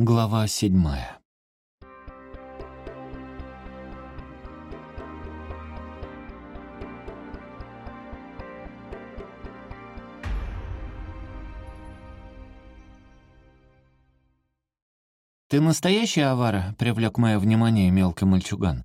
Глава седьмая. «Ты настоящий авара?» — привлек мое внимание мелкий мальчуган.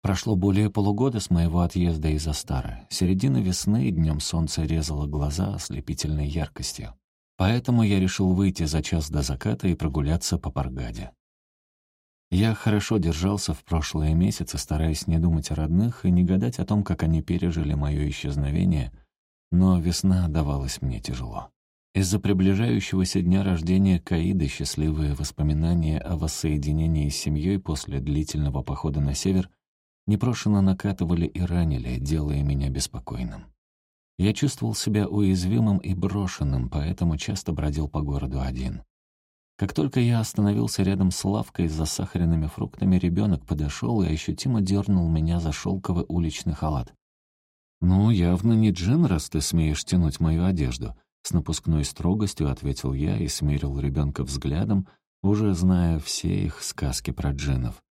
Прошло более полугода с моего отъезда из Астары. Середина весны, днем солнце резало глаза ослепительной яркостью. Поэтому я решил выйти за час до заката и прогуляться по Паргаде. Я хорошо держался в прошлые месяцы, стараясь не думать о родных и не гадать о том, как они пережили мое исчезновение, но весна давалась мне тяжело. Из-за приближающегося дня рождения Каиды счастливые воспоминания о воссоединении с семьей после длительного похода на север непрошено накатывали и ранили, делая меня беспокойным. Я чувствовал себя уязвимым и брошенным, поэтому часто бродил по городу один. Как только я остановился рядом с лавкой с засахаренными фруктами, ребенок подошел и ощутимо дернул меня за шелковый уличный халат. «Ну, явно не джин, раз ты смеешь тянуть мою одежду», — с напускной строгостью ответил я и смерил ребенка взглядом, уже зная все их сказки про джинов.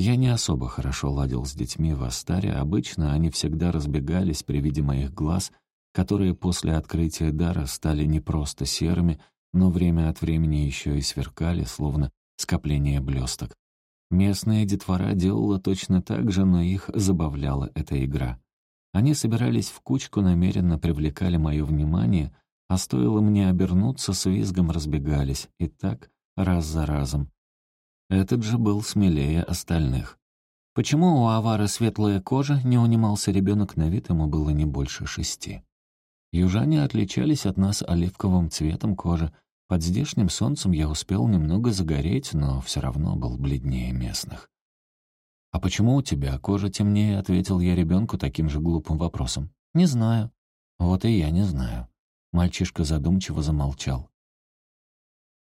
Я не особо хорошо ладил с детьми в Астаре, обычно они всегда разбегались при виде моих глаз, которые после открытия дара стали не просто серыми, но время от времени еще и сверкали, словно скопление блесток. Местная детвора делала точно так же, но их забавляла эта игра. Они собирались в кучку, намеренно привлекали мое внимание, а стоило мне обернуться, с визгом разбегались, и так раз за разом. Этот же был смелее остальных. Почему у Авара светлая кожа, не унимался ребенок, на вид ему было не больше шести. Южане отличались от нас оливковым цветом кожи. Под здешним солнцем я успел немного загореть, но все равно был бледнее местных. «А почему у тебя кожа темнее?» — ответил я ребенку таким же глупым вопросом. «Не знаю». «Вот и я не знаю». Мальчишка задумчиво замолчал.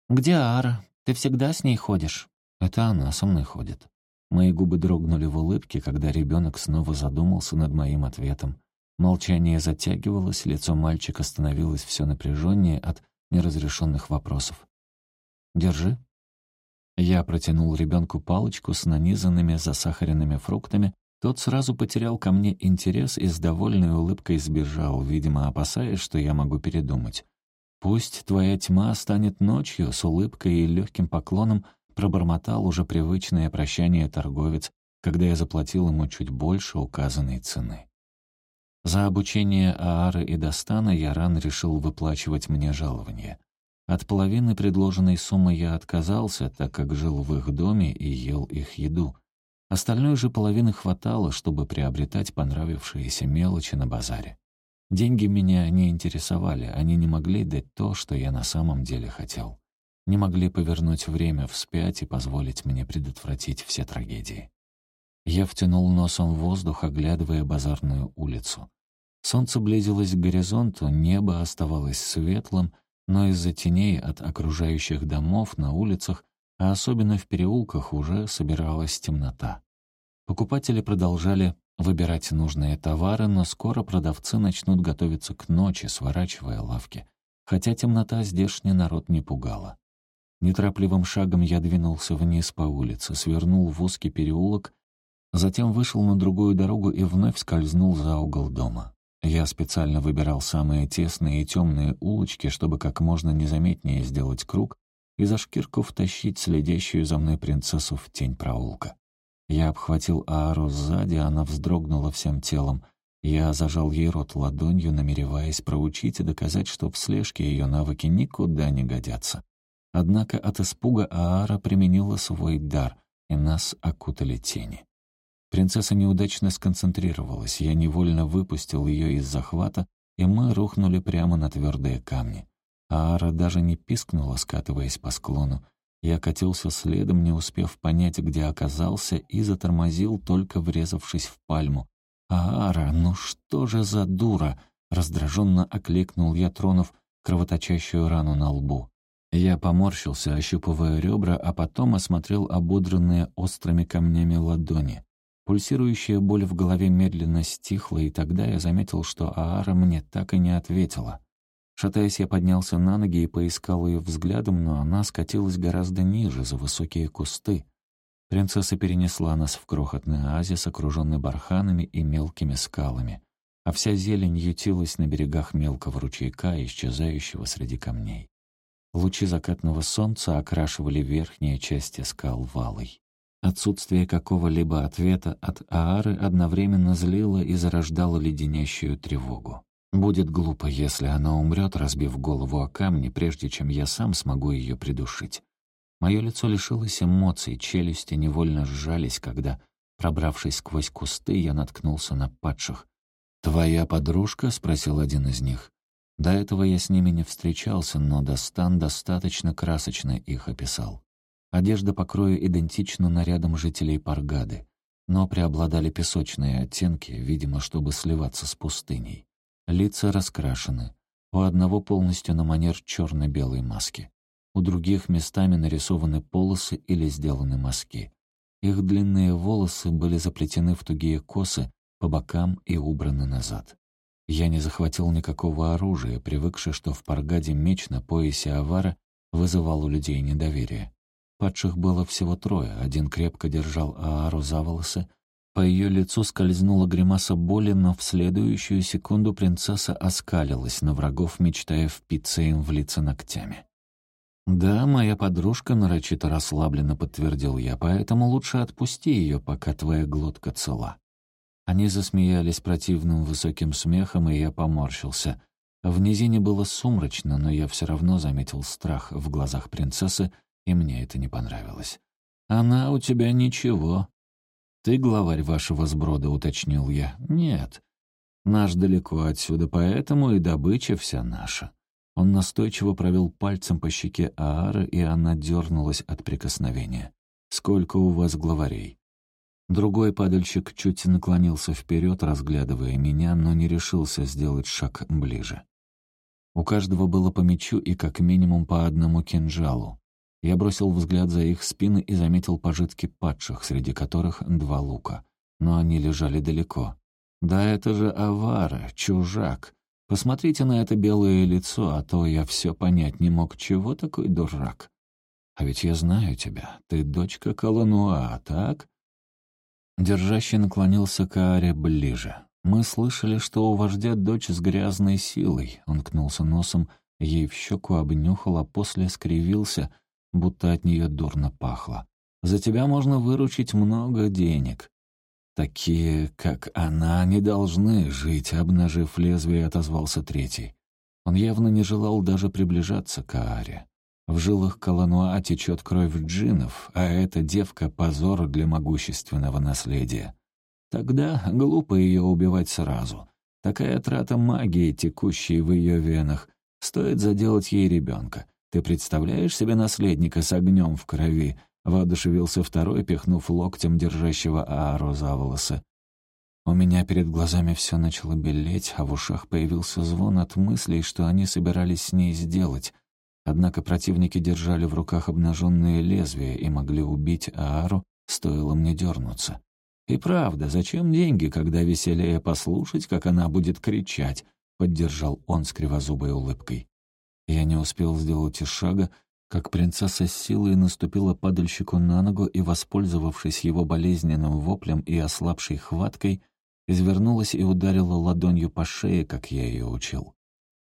«Где Ара? Ты всегда с ней ходишь?» Это она со мной ходит. Мои губы дрогнули в улыбке, когда ребенок снова задумался над моим ответом. Молчание затягивалось, лицо мальчика становилось все напряженнее от неразрешенных вопросов. «Держи». Я протянул ребенку палочку с нанизанными засахаренными фруктами. Тот сразу потерял ко мне интерес и с довольной улыбкой сбежал, видимо, опасаясь, что я могу передумать. «Пусть твоя тьма станет ночью», — с улыбкой и легким поклоном — пробормотал уже привычное прощание торговец, когда я заплатил ему чуть больше указанной цены. За обучение Аары и Достана Яран решил выплачивать мне жалование. От половины предложенной суммы я отказался, так как жил в их доме и ел их еду. Остальной же половины хватало, чтобы приобретать понравившиеся мелочи на базаре. Деньги меня не интересовали, они не могли дать то, что я на самом деле хотел не могли повернуть время вспять и позволить мне предотвратить все трагедии. Я втянул носом воздух, оглядывая базарную улицу. Солнце близилось к горизонту, небо оставалось светлым, но из-за теней от окружающих домов на улицах, а особенно в переулках, уже собиралась темнота. Покупатели продолжали выбирать нужные товары, но скоро продавцы начнут готовиться к ночи, сворачивая лавки, хотя темнота здешний народ не пугала. Неторопливым шагом я двинулся вниз по улице, свернул в узкий переулок, затем вышел на другую дорогу и вновь скользнул за угол дома. Я специально выбирал самые тесные и темные улочки, чтобы как можно незаметнее сделать круг и за шкирку втащить следящую за мной принцессу в тень проулка. Я обхватил Аару сзади, она вздрогнула всем телом. Я зажал ей рот ладонью, намереваясь проучить и доказать, что в слежке ее навыки никуда не годятся. Однако от испуга Аара применила свой дар, и нас окутали тени. Принцесса неудачно сконцентрировалась, я невольно выпустил ее из захвата, и мы рухнули прямо на твердые камни. Аара даже не пискнула, скатываясь по склону. Я катился следом, не успев понять, где оказался, и затормозил, только врезавшись в пальму. «Аара, ну что же за дура!» — раздраженно окликнул я, тронув кровоточащую рану на лбу. Я поморщился, ощупывая ребра, а потом осмотрел ободранные острыми камнями ладони. Пульсирующая боль в голове медленно стихла, и тогда я заметил, что Аара мне так и не ответила. Шатаясь, я поднялся на ноги и поискал ее взглядом, но она скатилась гораздо ниже, за высокие кусты. Принцесса перенесла нас в крохотный оазис, окруженный барханами и мелкими скалами, а вся зелень ютилась на берегах мелкого ручейка, исчезающего среди камней. Лучи закатного солнца окрашивали верхние части скал валой. Отсутствие какого-либо ответа от Аары одновременно злило и зарождало леденящую тревогу. Будет глупо, если она умрет, разбив голову о камни, прежде чем я сам смогу ее придушить. Мое лицо лишилось эмоций, челюсти невольно сжались, когда, пробравшись сквозь кусты, я наткнулся на падших. «Твоя подружка?» — спросил один из них. До этого я с ними не встречался, но Достан достаточно красочно их описал. Одежда по крою идентична нарядам жителей Паргады, но преобладали песочные оттенки, видимо, чтобы сливаться с пустыней. Лица раскрашены. У одного полностью на манер черно-белой маски. У других местами нарисованы полосы или сделаны мазки. Их длинные волосы были заплетены в тугие косы по бокам и убраны назад. Я не захватил никакого оружия, привыкший, что в Паргаде меч на поясе авара вызывал у людей недоверие. Падших было всего трое, один крепко держал Аару за волосы. По ее лицу скользнула гримаса боли, но в следующую секунду принцесса оскалилась на врагов, мечтая впиться им в лица ногтями. «Да, моя подружка нарочито расслабленно подтвердил я, поэтому лучше отпусти ее, пока твоя глотка цела». Они засмеялись противным высоким смехом, и я поморщился. В низине было сумрачно, но я все равно заметил страх в глазах принцессы, и мне это не понравилось. «Она у тебя ничего». «Ты главарь вашего сброда», — уточнил я. «Нет. Наш далеко отсюда, поэтому и добыча вся наша». Он настойчиво провел пальцем по щеке Аары, и она дернулась от прикосновения. «Сколько у вас главарей?» Другой падальщик чуть наклонился вперед, разглядывая меня, но не решился сделать шаг ближе. У каждого было по мечу и как минимум по одному кинжалу. Я бросил взгляд за их спины и заметил пожитки падших, среди которых два лука. Но они лежали далеко. «Да это же авара, чужак. Посмотрите на это белое лицо, а то я все понять не мог, чего такой дурак. А ведь я знаю тебя. Ты дочка Колонуа, так?» Держащий наклонился к Ааре ближе. «Мы слышали, что у вождя дочь с грязной силой». Он кнулся носом, ей в щеку обнюхал, а после скривился — будто от нее дурно пахло. «За тебя можно выручить много денег». «Такие, как она, не должны жить», — обнажив лезвие, отозвался третий. Он явно не желал даже приближаться к Ааре. В жилах Калануа течет кровь джинов, а эта девка — позор для могущественного наследия. Тогда глупо ее убивать сразу. Такая трата магии, текущей в ее венах. Стоит заделать ей ребенка. Ты представляешь себе наследника с огнем в крови?» Воодушевился второй, пихнув локтем держащего Аару за волосы. У меня перед глазами все начало белеть, а в ушах появился звон от мыслей, что они собирались с ней сделать. Однако противники держали в руках обнаженные лезвия и могли убить Аару, стоило мне дернуться. И правда, зачем деньги, когда веселее послушать, как она будет кричать? Поддержал он с кривозубой улыбкой. Я не успел сделать и шага, как принцесса с силой наступила падальщику на ногу и, воспользовавшись его болезненным воплем и ослабшей хваткой, извернулась и ударила ладонью по шее, как я ее учил.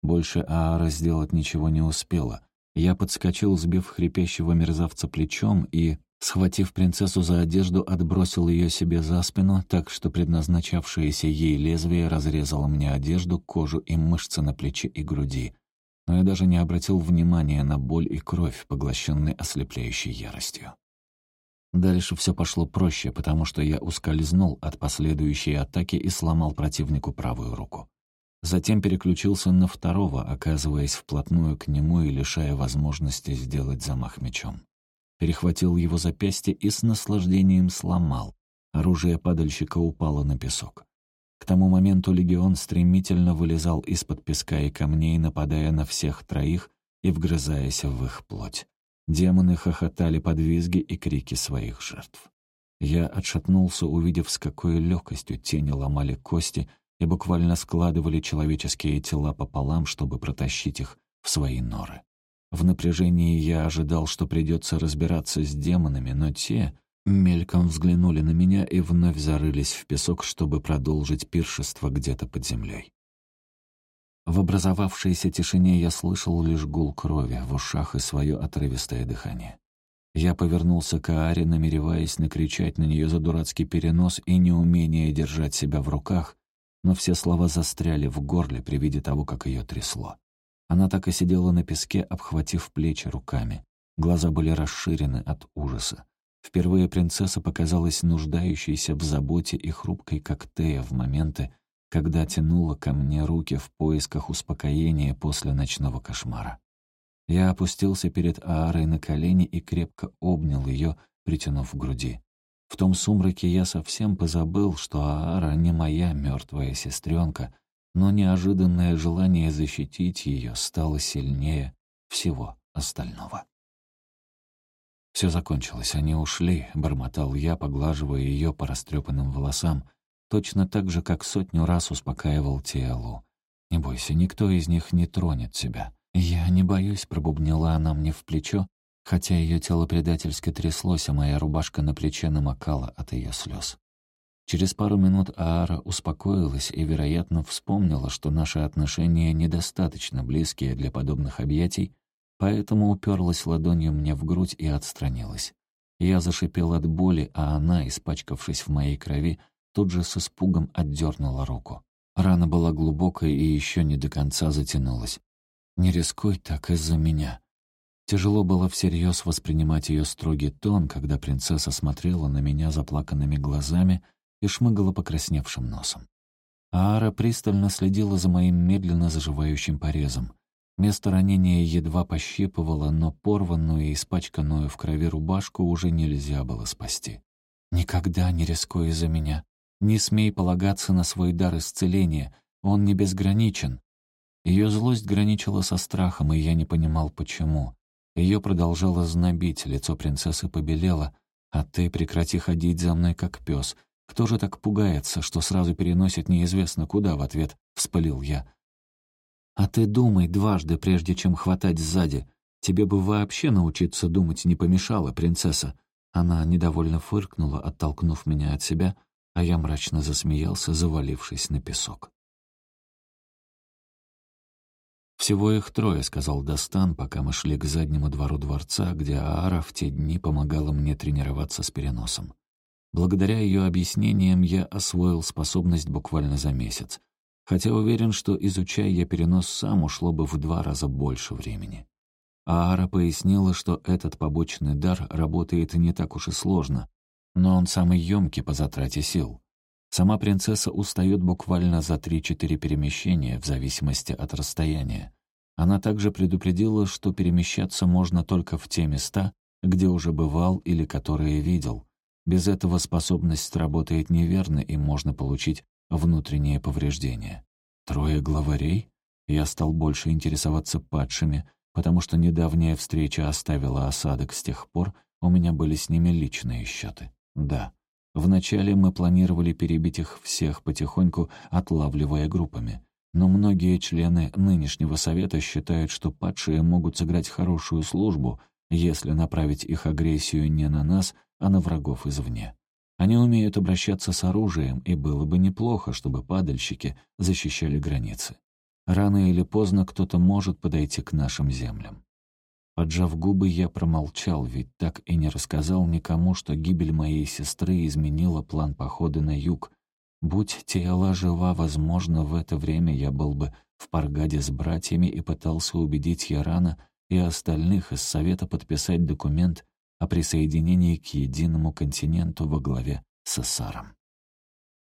Больше Аара сделать ничего не успела. Я подскочил, сбив хрипящего мерзавца плечом и, схватив принцессу за одежду, отбросил ее себе за спину, так что предназначавшееся ей лезвие разрезало мне одежду, кожу и мышцы на плече и груди но я даже не обратил внимания на боль и кровь, поглощенные ослепляющей яростью. Дальше все пошло проще, потому что я ускользнул от последующей атаки и сломал противнику правую руку. Затем переключился на второго, оказываясь вплотную к нему и лишая возможности сделать замах мечом. Перехватил его запястье и с наслаждением сломал. Оружие падальщика упало на песок. К тому моменту легион стремительно вылезал из-под песка и камней, нападая на всех троих и вгрызаясь в их плоть. Демоны хохотали под визги и крики своих жертв. Я отшатнулся, увидев, с какой легкостью тени ломали кости и буквально складывали человеческие тела пополам, чтобы протащить их в свои норы. В напряжении я ожидал, что придется разбираться с демонами, но те мельком взглянули на меня и вновь зарылись в песок, чтобы продолжить пиршество где-то под землей. В образовавшейся тишине я слышал лишь гул крови в ушах и свое отрывистое дыхание. Я повернулся к Ааре, намереваясь накричать на нее за дурацкий перенос и неумение держать себя в руках, но все слова застряли в горле при виде того, как ее трясло. Она так и сидела на песке, обхватив плечи руками. Глаза были расширены от ужаса. Впервые принцесса показалась нуждающейся в заботе и хрупкой, как Тея, в моменты, когда тянула ко мне руки в поисках успокоения после ночного кошмара. Я опустился перед Аарой на колени и крепко обнял ее, притянув к груди. В том сумраке я совсем позабыл, что Аара не моя мертвая сестренка, но неожиданное желание защитить ее стало сильнее всего остального. Все закончилось, они ушли, бормотал я, поглаживая ее по растрепанным волосам, точно так же, как сотню раз успокаивал Тиэлу. «Не бойся, никто из них не тронет тебя». «Я не боюсь», — пробубнила она мне в плечо, хотя ее тело предательски тряслось, а моя рубашка на плече намокала от ее слез. Через пару минут Аара успокоилась и, вероятно, вспомнила, что наши отношения недостаточно близкие для подобных объятий, поэтому уперлась ладонью мне в грудь и отстранилась. Я зашипел от боли, а она, испачкавшись в моей крови, тут же с испугом отдернула руку. Рана была глубокая и еще не до конца затянулась. «Не рискуй так из-за меня». Тяжело было всерьез воспринимать ее строгий тон, когда принцесса смотрела на меня заплаканными глазами и шмыгала покрасневшим носом. Аара пристально следила за моим медленно заживающим порезом. Место ранения едва пощипывало, но порванную и испачканную в крови рубашку уже нельзя было спасти. «Никогда не рискуй из-за меня», не смей полагаться на свой дар исцеления, он не безграничен. Ее злость граничила со страхом, и я не понимал, почему. Ее продолжало знобить, лицо принцессы побелело. «А ты прекрати ходить за мной, как пес. Кто же так пугается, что сразу переносит неизвестно куда?» В ответ вспылил я. «А ты думай дважды, прежде чем хватать сзади. Тебе бы вообще научиться думать не помешало, принцесса». Она недовольно фыркнула, оттолкнув меня от себя — а я мрачно засмеялся, завалившись на песок. «Всего их трое», — сказал Достан, пока мы шли к заднему двору дворца, где Аара в те дни помогала мне тренироваться с переносом. Благодаря ее объяснениям я освоил способность буквально за месяц, хотя уверен, что, изучая я перенос сам, ушло бы в два раза больше времени. Аара пояснила, что этот побочный дар работает не так уж и сложно, но он самый ёмкий по затрате сил. Сама принцесса устает буквально за 3-4 перемещения в зависимости от расстояния. Она также предупредила, что перемещаться можно только в те места, где уже бывал или которые видел. Без этого способность работает неверно и можно получить внутренние повреждения. Трое главарей? Я стал больше интересоваться падшими, потому что недавняя встреча оставила осадок с тех пор, у меня были с ними личные счеты. Да. Вначале мы планировали перебить их всех потихоньку, отлавливая группами. Но многие члены нынешнего совета считают, что падшие могут сыграть хорошую службу, если направить их агрессию не на нас, а на врагов извне. Они умеют обращаться с оружием, и было бы неплохо, чтобы падальщики защищали границы. Рано или поздно кто-то может подойти к нашим землям. Поджав губы, я промолчал, ведь так и не рассказал никому, что гибель моей сестры изменила план похода на юг. Будь Тиэла жива, возможно, в это время я был бы в Паргаде с братьями и пытался убедить Ярана и остальных из Совета подписать документ о присоединении к единому континенту во главе с Эссаром.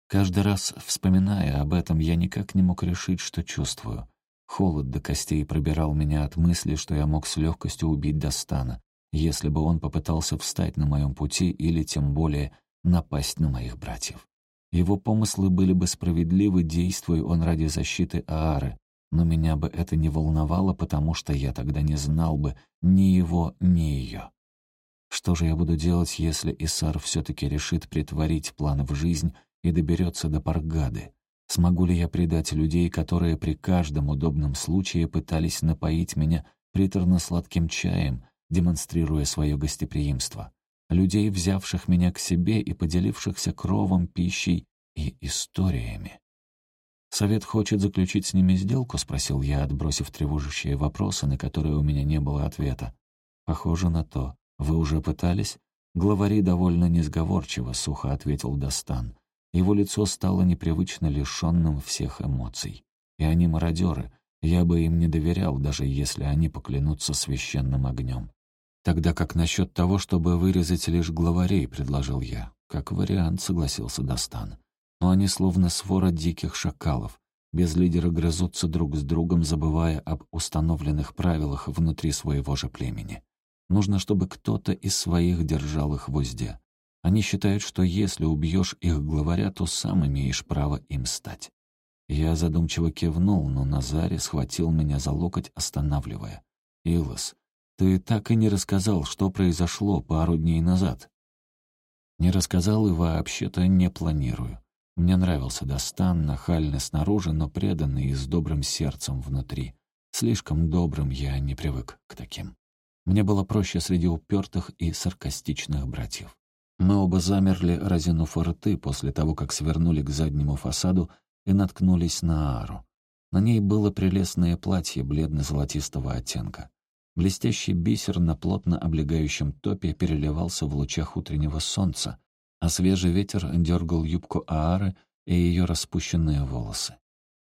Каждый раз, вспоминая об этом, я никак не мог решить, что чувствую. Холод до костей пробирал меня от мысли, что я мог с легкостью убить Достана, если бы он попытался встать на моем пути или, тем более, напасть на моих братьев. Его помыслы были бы справедливы, действуя он ради защиты Аары, но меня бы это не волновало, потому что я тогда не знал бы ни его, ни ее. Что же я буду делать, если Исар все-таки решит притворить план в жизнь и доберется до Паргады? Смогу ли я предать людей, которые при каждом удобном случае пытались напоить меня приторно-сладким чаем, демонстрируя свое гостеприимство? Людей, взявших меня к себе и поделившихся кровом, пищей и историями. «Совет хочет заключить с ними сделку?» — спросил я, отбросив тревожащие вопросы, на которые у меня не было ответа. «Похоже на то. Вы уже пытались?» Главари довольно несговорчиво, сухо ответил Достан. Его лицо стало непривычно лишенным всех эмоций. И они мародеры. Я бы им не доверял, даже если они поклянутся священным огнем. «Тогда как насчет того, чтобы вырезать лишь главарей?» — предложил я. «Как вариант», — согласился Достан. «Но они словно свора диких шакалов. Без лидера грызутся друг с другом, забывая об установленных правилах внутри своего же племени. Нужно, чтобы кто-то из своих держал их в узде. Они считают, что если убьешь их главаря, то сам имеешь право им стать. Я задумчиво кивнул, но Назари схватил меня за локоть, останавливая. «Илос, ты так и не рассказал, что произошло пару дней назад». «Не рассказал и вообще-то не планирую. Мне нравился Достан, нахальный снаружи, но преданный и с добрым сердцем внутри. Слишком добрым я не привык к таким. Мне было проще среди упертых и саркастичных братьев. Мы оба замерли, разинув рты после того, как свернули к заднему фасаду и наткнулись на Ару. На ней было прелестное платье бледно-золотистого оттенка. Блестящий бисер на плотно облегающем топе переливался в лучах утреннего солнца, а свежий ветер дергал юбку Аары и ее распущенные волосы.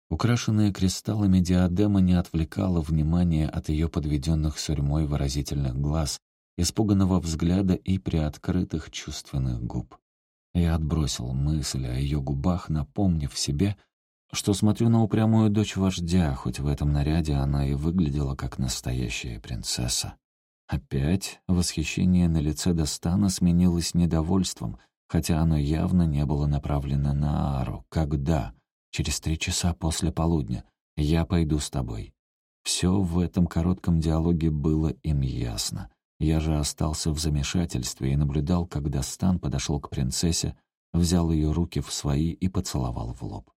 Украшенная кристаллами диадема не отвлекала внимания от ее подведенных сурьмой выразительных глаз, испуганного взгляда и приоткрытых чувственных губ. Я отбросил мысль о ее губах, напомнив себе, что смотрю на упрямую дочь вождя, хоть в этом наряде она и выглядела как настоящая принцесса. Опять восхищение на лице Достана сменилось недовольством, хотя оно явно не было направлено на Ару. Когда? Через три часа после полудня. Я пойду с тобой. Все в этом коротком диалоге было им ясно. Я же остался в замешательстве и наблюдал, когда Стан подошел к принцессе, взял ее руки в свои и поцеловал в лоб.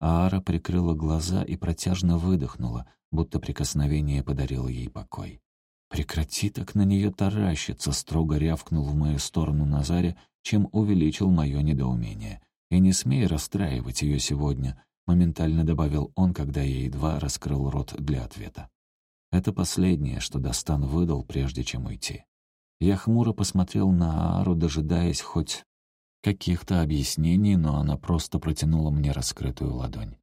Аара прикрыла глаза и протяжно выдохнула, будто прикосновение подарило ей покой. «Прекрати так на нее таращиться», — строго рявкнул в мою сторону Назаре, чем увеличил мое недоумение. «И не смей расстраивать ее сегодня», — моментально добавил он, когда я едва раскрыл рот для ответа. Это последнее, что Достан выдал, прежде чем уйти. Я хмуро посмотрел на Аару, дожидаясь хоть каких-то объяснений, но она просто протянула мне раскрытую ладонь.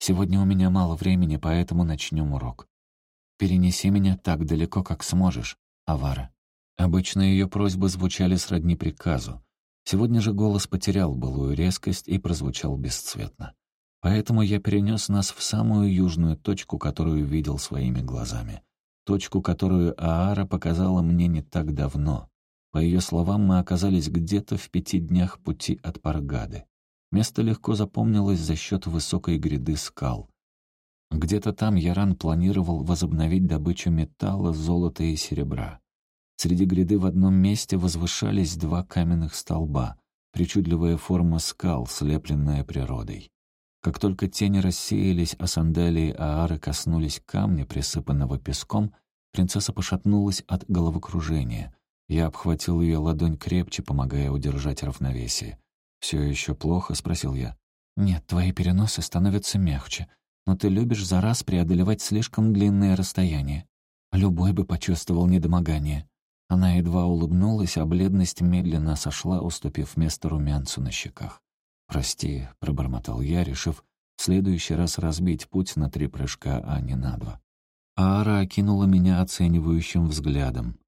«Сегодня у меня мало времени, поэтому начнем урок. Перенеси меня так далеко, как сможешь, Авара». Обычно ее просьбы звучали сродни приказу. Сегодня же голос потерял былую резкость и прозвучал бесцветно. Поэтому я перенес нас в самую южную точку, которую видел своими глазами. Точку, которую Аара показала мне не так давно. По ее словам, мы оказались где-то в пяти днях пути от Паргады. Место легко запомнилось за счет высокой гряды скал. Где-то там Яран планировал возобновить добычу металла, золота и серебра. Среди гряды в одном месте возвышались два каменных столба, причудливая форма скал, слепленная природой. Как только тени рассеялись, а сандалии Аары коснулись камня, присыпанного песком, принцесса пошатнулась от головокружения. Я обхватил ее ладонь крепче, помогая удержать равновесие. «Все еще плохо?» — спросил я. «Нет, твои переносы становятся мягче, но ты любишь за раз преодолевать слишком длинные расстояния. Любой бы почувствовал недомогание». Она едва улыбнулась, а бледность медленно сошла, уступив место румянцу на щеках. «Прости», — пробормотал я, решив в следующий раз разбить путь на три прыжка, а не на два. Аара окинула меня оценивающим взглядом.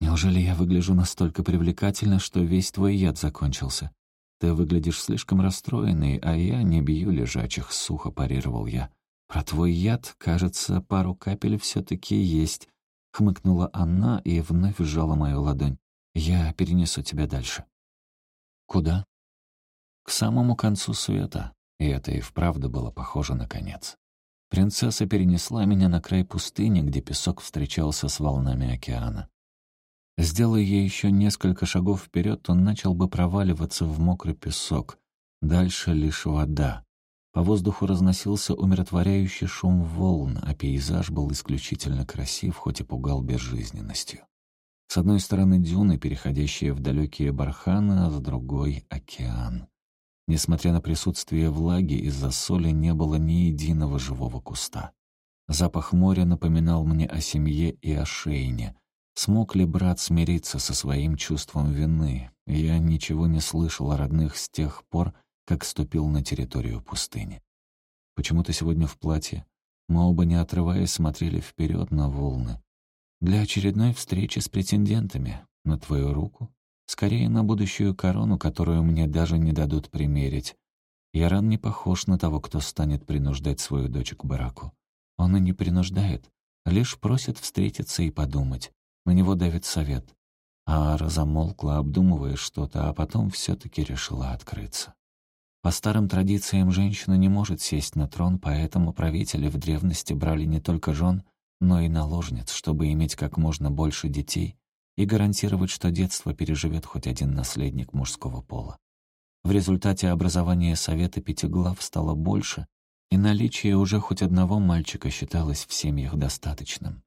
«Неужели я выгляжу настолько привлекательно, что весь твой яд закончился? Ты выглядишь слишком расстроенный, а я не бью лежачих», — сухо парировал я. «Про твой яд, кажется, пару капель все таки есть», — хмыкнула она и вновь сжала мою ладонь. «Я перенесу тебя дальше». «Куда?» К самому концу света, и это и вправду было похоже на конец. Принцесса перенесла меня на край пустыни, где песок встречался с волнами океана. Сделая ей еще несколько шагов вперед, он начал бы проваливаться в мокрый песок. Дальше лишь вода. По воздуху разносился умиротворяющий шум волн, а пейзаж был исключительно красив, хоть и пугал безжизненностью. С одной стороны дюны, переходящие в далекие барханы, а с другой — океан. Несмотря на присутствие влаги, из-за соли не было ни единого живого куста. Запах моря напоминал мне о семье и о Шейне. Смог ли брат смириться со своим чувством вины? Я ничего не слышал о родных с тех пор, как ступил на территорию пустыни. Почему ты сегодня в платье? Мы оба, не отрываясь, смотрели вперед на волны. Для очередной встречи с претендентами. На твою руку? Скорее, на будущую корону, которую мне даже не дадут примерить. Яран не похож на того, кто станет принуждать свою дочь к браку. Он и не принуждает, лишь просит встретиться и подумать. На него давит совет. Ара замолкла, обдумывая что-то, а потом все таки решила открыться. По старым традициям женщина не может сесть на трон, поэтому правители в древности брали не только жен, но и наложниц, чтобы иметь как можно больше детей и гарантировать, что детство переживет хоть один наследник мужского пола. В результате образования Совета Пятиглав стало больше, и наличие уже хоть одного мальчика считалось в семьях достаточным.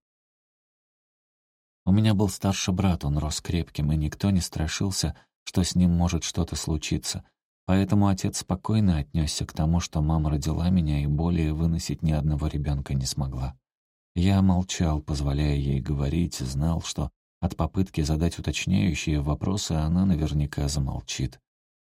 У меня был старший брат, он рос крепким, и никто не страшился, что с ним может что-то случиться, Поэтому отец спокойно отнесся к тому, что мама родила меня и более выносить ни одного ребенка не смогла. Я молчал, позволяя ей говорить, знал, что от попытки задать уточняющие вопросы она наверняка замолчит.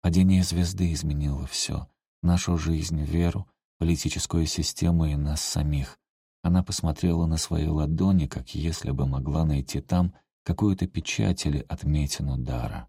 Падение звезды изменило все: Нашу жизнь, веру, политическую систему и нас самих. Она посмотрела на свои ладони, как если бы могла найти там какую-то печать или отметину дара.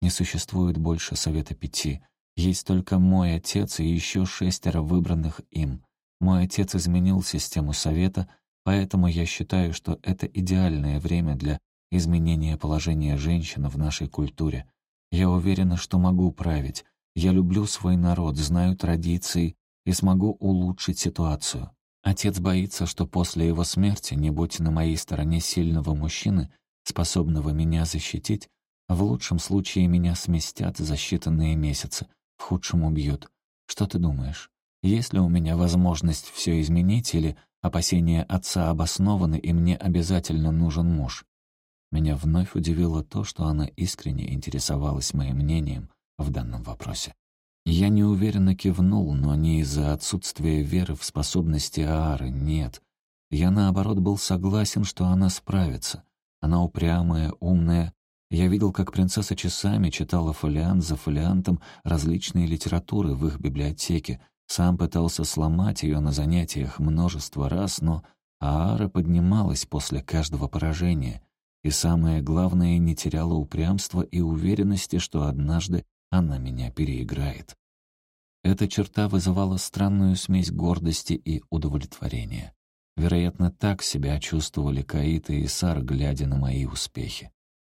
Не существует больше Совета Пяти — есть только мой отец и еще шестеро выбранных им. Мой отец изменил систему совета, поэтому я считаю, что это идеальное время для изменения положения женщин в нашей культуре. Я уверена, что могу править. Я люблю свой народ, знаю традиции и смогу улучшить ситуацию. Отец боится, что после его смерти, не будь на моей стороне сильного мужчины, способного меня защитить, в лучшем случае меня сместят за считанные месяцы, в худшем убьют. Что ты думаешь? Есть ли у меня возможность все изменить или опасения отца обоснованы и мне обязательно нужен муж? Меня вновь удивило то, что она искренне интересовалась моим мнением в данном вопросе. Я неуверенно кивнул, но не из-за отсутствия веры в способности Аары, нет. Я, наоборот, был согласен, что она справится. Она упрямая, умная я видел, как принцесса часами читала фолиант за фолиантом различные литературы в их библиотеке, сам пытался сломать ее на занятиях множество раз, но Аара поднималась после каждого поражения, и самое главное, не теряла упрямства и уверенности, что однажды она меня переиграет. Эта черта вызывала странную смесь гордости и удовлетворения. Вероятно, так себя чувствовали Каита и Сар, глядя на мои успехи.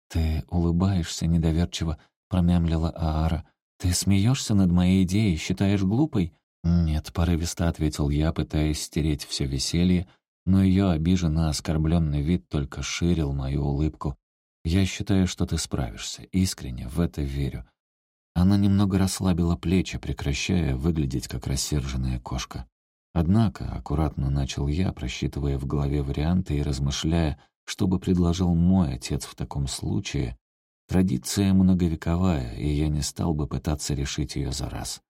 «Ты улыбаешься недоверчиво», — промямлила Аара. «Ты смеешься над моей идеей, считаешь глупой?» «Нет», — порывисто ответил я, пытаясь стереть все веселье, но ее обиженно оскорбленный вид только ширил мою улыбку. «Я считаю, что ты справишься. Искренне в это верю». Она немного расслабила плечи, прекращая выглядеть как рассерженная кошка. Однако, аккуратно начал я, просчитывая в голове варианты и размышляя, что бы предложил мой отец в таком случае, традиция многовековая, и я не стал бы пытаться решить ее за раз.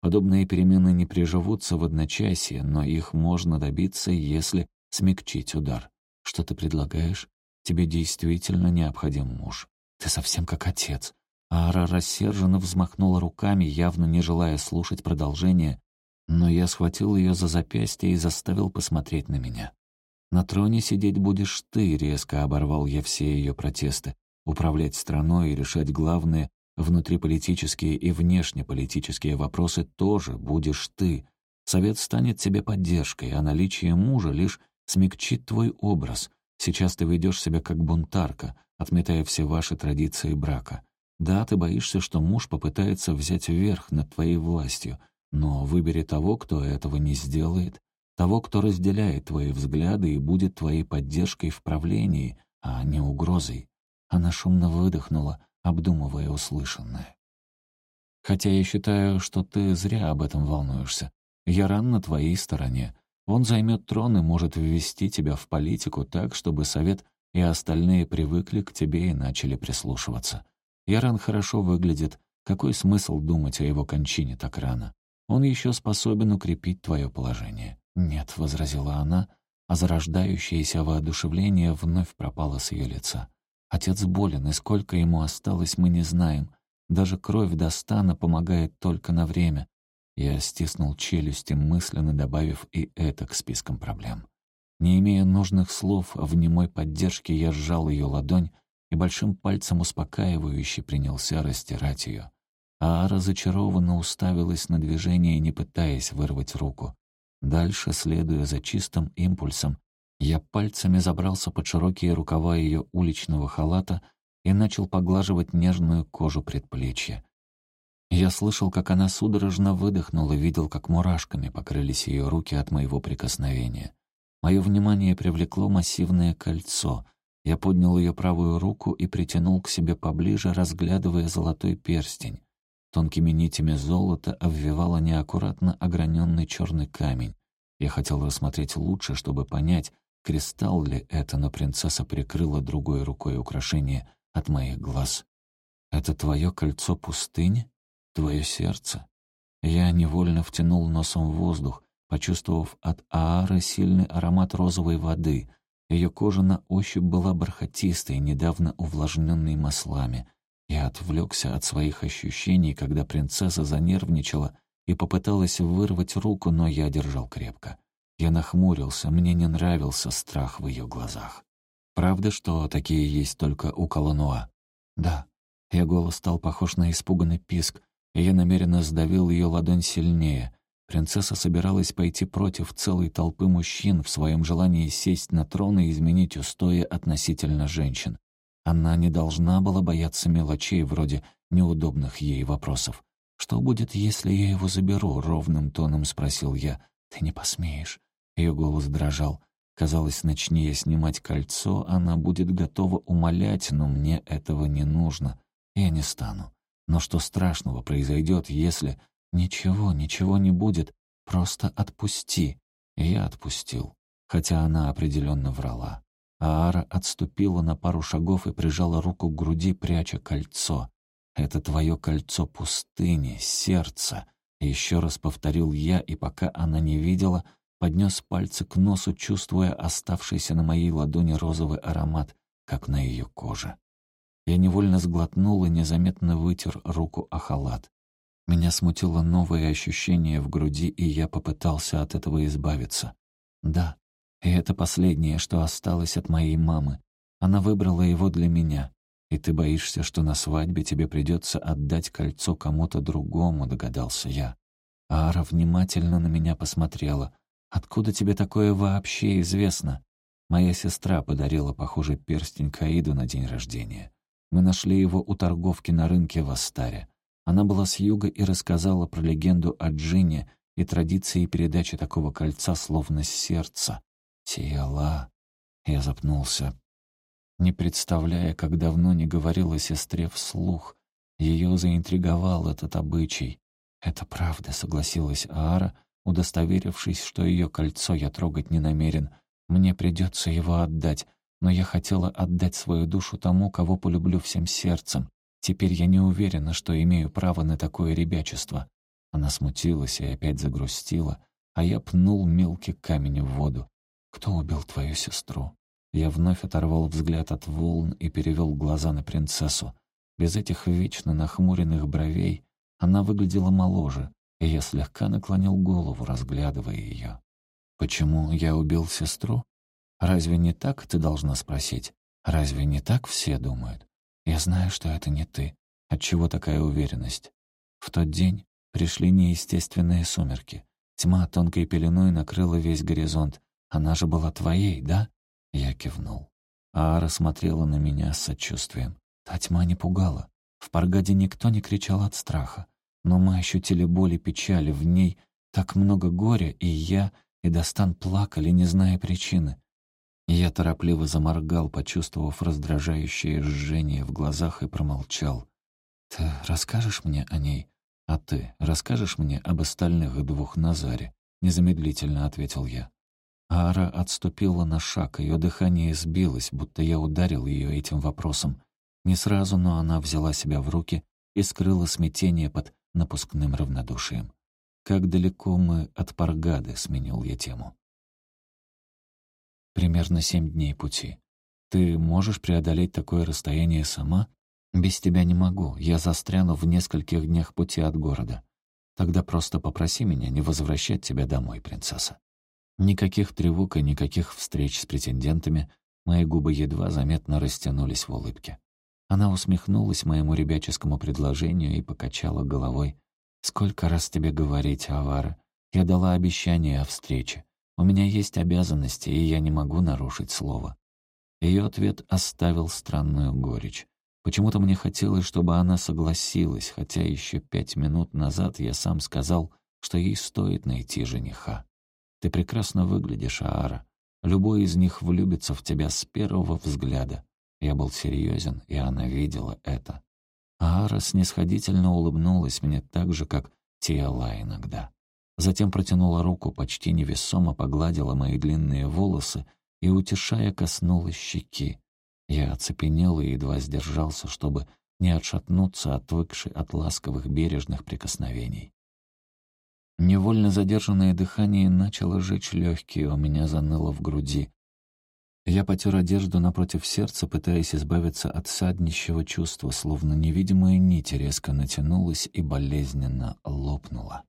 Подобные перемены не приживутся в одночасье, но их можно добиться, если смягчить удар. Что ты предлагаешь? Тебе действительно необходим муж. Ты совсем как отец. Ара рассерженно взмахнула руками, явно не желая слушать продолжение, но я схватил ее за запястье и заставил посмотреть на меня. «На троне сидеть будешь ты», — резко оборвал я все ее протесты. «Управлять страной и решать главные внутриполитические и внешнеполитические вопросы тоже будешь ты. Совет станет тебе поддержкой, а наличие мужа лишь смягчит твой образ. Сейчас ты ведешь себя как бунтарка, отметая все ваши традиции брака. Да, ты боишься, что муж попытается взять верх над твоей властью, но выбери того, кто этого не сделает, того, кто разделяет твои взгляды и будет твоей поддержкой в правлении, а не угрозой. Она шумно выдохнула, обдумывая услышанное. «Хотя я считаю, что ты зря об этом волнуешься. Яран на твоей стороне. Он займет трон и может ввести тебя в политику так, чтобы совет и остальные привыкли к тебе и начали прислушиваться. Яран хорошо выглядит. Какой смысл думать о его кончине так рано? Он еще способен укрепить твое положение. «Нет», — возразила она, а зарождающееся воодушевление вновь пропало с ее лица. Отец болен, и сколько ему осталось, мы не знаем. Даже кровь Достана помогает только на время. Я стиснул челюсти, мысленно добавив и это к спискам проблем. Не имея нужных слов в немой поддержке, я сжал ее ладонь и большим пальцем успокаивающе принялся растирать ее. А разочарованно уставилась на движение, не пытаясь вырвать руку. Дальше, следуя за чистым импульсом, я пальцами забрался под широкие рукава ее уличного халата и начал поглаживать нежную кожу предплечья. Я слышал, как она судорожно выдохнула, видел, как мурашками покрылись ее руки от моего прикосновения. Мое внимание привлекло массивное кольцо. Я поднял ее правую руку и притянул к себе поближе, разглядывая золотой перстень. Тонкими нитями золота обвивала неаккуратно ограненный черный камень. Я хотел рассмотреть лучше, чтобы понять, кристалл ли это, но принцесса прикрыла другой рукой украшение от моих глаз. «Это твое кольцо пустыни? Твое сердце?» Я невольно втянул носом воздух, почувствовав от Аары сильный аромат розовой воды. Ее кожа на ощупь была бархатистой, недавно увлажненной маслами. Я отвлекся от своих ощущений, когда принцесса занервничала и попыталась вырвать руку, но я держал крепко. Я нахмурился, мне не нравился страх в ее глазах. «Правда, что такие есть только у Колонуа?» «Да». Ее голос стал похож на испуганный писк, я намеренно сдавил ее ладонь сильнее. Принцесса собиралась пойти против целой толпы мужчин в своем желании сесть на трон и изменить устои относительно женщин. Она не должна была бояться мелочей вроде неудобных ей вопросов. «Что будет, если я его заберу?» — ровным тоном спросил я. «Ты не посмеешь». Ее голос дрожал. Казалось, начни я снимать кольцо, она будет готова умолять, но мне этого не нужно. Я не стану. Но что страшного произойдет, если... Ничего, ничего не будет. Просто отпусти. я отпустил. Хотя она определенно врала. Аара отступила на пару шагов и прижала руку к груди, пряча кольцо. «Это твое кольцо пустыни, сердце», — еще раз повторил я, и пока она не видела, поднес пальцы к носу, чувствуя оставшийся на моей ладони розовый аромат, как на ее коже. Я невольно сглотнул и незаметно вытер руку о халат. Меня смутило новое ощущение в груди, и я попытался от этого избавиться. Да, и это последнее, что осталось от моей мамы. Она выбрала его для меня. И ты боишься, что на свадьбе тебе придется отдать кольцо кому-то другому, догадался я. Ара внимательно на меня посмотрела. «Откуда тебе такое вообще известно?» Моя сестра подарила похожий перстень Каиду на день рождения. Мы нашли его у торговки на рынке в Астаре. Она была с юга и рассказала про легенду о Джине и традиции передачи такого кольца словно с сердца. Тела. Я запнулся, не представляя, как давно не говорила сестре вслух. Ее заинтриговал этот обычай. «Это правда», — согласилась Аара, удостоверившись, что ее кольцо я трогать не намерен. «Мне придется его отдать, но я хотела отдать свою душу тому, кого полюблю всем сердцем. Теперь я не уверена, что имею право на такое ребячество». Она смутилась и опять загрустила, а я пнул мелкий камень в воду. «Кто убил твою сестру?» Я вновь оторвал взгляд от волн и перевел глаза на принцессу. Без этих вечно нахмуренных бровей она выглядела моложе, и я слегка наклонил голову, разглядывая ее. «Почему я убил сестру? Разве не так ты должна спросить? Разве не так все думают? Я знаю, что это не ты. Отчего такая уверенность? В тот день пришли неестественные сумерки. Тьма тонкой пеленой накрыла весь горизонт, она же была твоей, да?» Я кивнул. Аара смотрела на меня с сочувствием. Та тьма не пугала. В Паргаде никто не кричал от страха. Но мы ощутили боль и печаль, в ней так много горя, и я, и Достан плакали, не зная причины. Я торопливо заморгал, почувствовав раздражающее жжение в глазах, и промолчал. «Ты расскажешь мне о ней? «А ты расскажешь мне об остальных двух Назаре?» — незамедлительно ответил я. Ара отступила на шаг, ее дыхание сбилось, будто я ударил ее этим вопросом. Не сразу, но она взяла себя в руки и скрыла смятение под напускным равнодушием. «Как далеко мы от Паргады?» — сменил я тему. «Примерно семь дней пути. Ты можешь преодолеть такое расстояние сама?» «Без тебя не могу. Я застряну в нескольких днях пути от города. Тогда просто попроси меня не возвращать тебя домой, принцесса». Никаких тревог и никаких встреч с претендентами. Мои губы едва заметно растянулись в улыбке. Она усмехнулась моему ребяческому предложению и покачала головой. «Сколько раз тебе говорить, Авара? Я дала обещание о встрече. У меня есть обязанности, и я не могу нарушить слово». Ее ответ оставил странную горечь. Почему-то мне хотелось, чтобы она согласилась, хотя еще пять минут назад я сам сказал, что ей стоит найти жениха. Ты прекрасно выглядишь, Аара. Любой из них влюбится в тебя с первого взгляда. Я был серьезен, и она видела это. Аара снисходительно улыбнулась мне так же, как Тиала иногда. Затем протянула руку, почти невесомо погладила мои длинные волосы и, утешая, коснулась щеки. Я оцепенел и едва сдержался, чтобы не отшатнуться, отвыкший от ласковых бережных прикосновений. Невольно задержанное дыхание начало жечь легкие, у меня заныло в груди. Я потер одежду напротив сердца, пытаясь избавиться от саднищего чувства, словно невидимая нить резко натянулась и болезненно лопнула.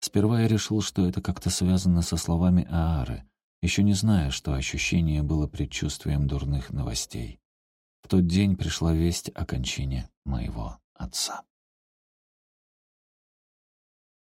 Сперва я решил, что это как-то связано со словами Аары, еще не зная, что ощущение было предчувствием дурных новостей. В тот день пришла весть о кончине моего отца.